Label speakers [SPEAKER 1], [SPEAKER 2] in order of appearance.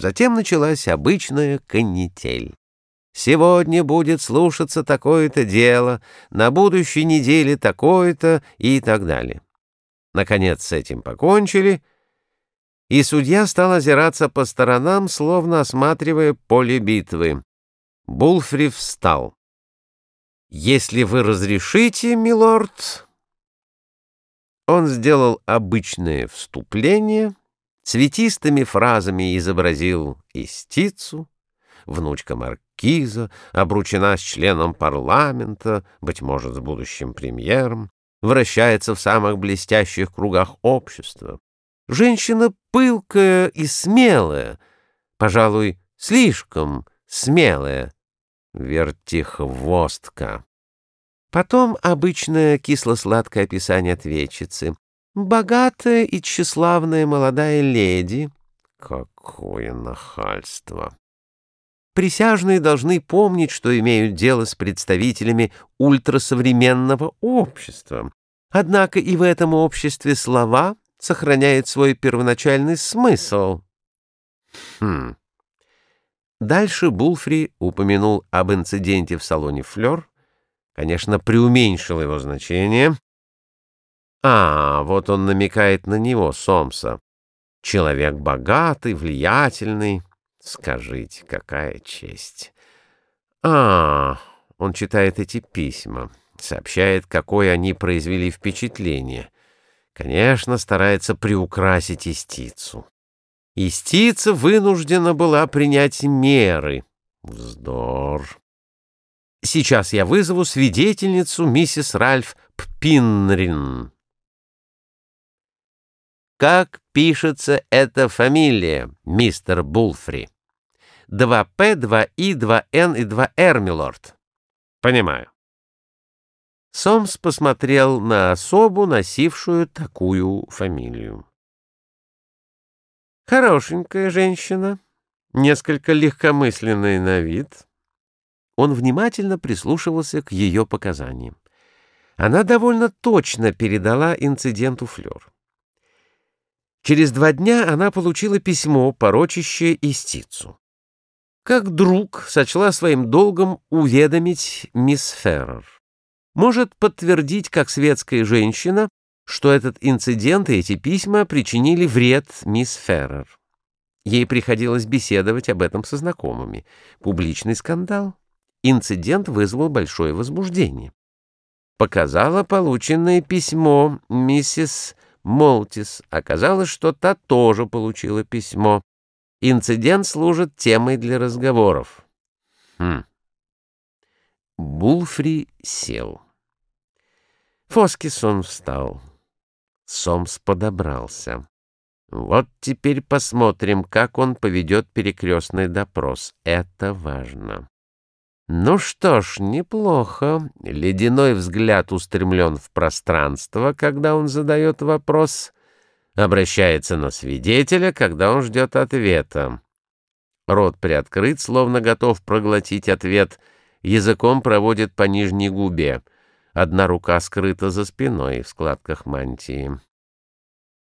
[SPEAKER 1] Затем началась обычная канитель. Сегодня будет слушаться такое-то дело, на будущей неделе такое-то и так далее. Наконец с этим покончили, и судья стал озираться по сторонам, словно осматривая поле битвы. Булфри встал. «Если вы разрешите, милорд...» Он сделал обычное вступление, цветистыми фразами изобразил истицу, внучка маркиза, обручена с членом парламента, быть может, с будущим премьером, вращается в самых блестящих кругах общества. Женщина пылкая и смелая, пожалуй, слишком смелая, вертихвостка. Потом обычное кисло-сладкое описание ответчицы. Богатая и тщеславная молодая леди. Какое нахальство! Присяжные должны помнить, что имеют дело с представителями ультрасовременного общества. Однако и в этом обществе слова сохраняют свой первоначальный смысл. Хм. Дальше Булфри упомянул об инциденте в салоне «Флёр», конечно, преуменьшил его значение. А, вот он намекает на него, Сомса. Человек богатый, влиятельный. Скажите, какая честь. А, он читает эти письма, сообщает, какое они произвели впечатление. Конечно, старается приукрасить истицу. Истица вынуждена была принять меры. Вздор. Сейчас я вызову свидетельницу миссис Ральф Ппинрин. Как пишется эта фамилия, мистер Булфри? 2П, 2И, 2Н и 2Р, милорд. Понимаю. Сомс посмотрел на особу, носившую такую фамилию. Хорошенькая женщина, несколько легкомысленная на вид. Он внимательно прислушивался к ее показаниям. Она довольно точно передала инциденту Флёр. Через два дня она получила письмо, порочащее истицу. Как друг сочла своим долгом уведомить мисс Феррер. Может подтвердить, как светская женщина, что этот инцидент и эти письма причинили вред мисс Феррер. Ей приходилось беседовать об этом со знакомыми. Публичный скандал. Инцидент вызвал большое возбуждение. Показала полученное письмо миссис Молтис. Оказалось, что та тоже получила письмо. Инцидент служит темой для разговоров. Хм. Булфри сел. Фоскисон встал. Сомс подобрался. Вот теперь посмотрим, как он поведет перекрестный допрос. Это важно. Ну что ж, неплохо. Ледяной взгляд устремлен в пространство, когда он задает вопрос, обращается на свидетеля, когда он ждет ответа. Рот приоткрыт, словно готов проглотить ответ, языком проводит по нижней губе. Одна рука скрыта за спиной в складках мантии.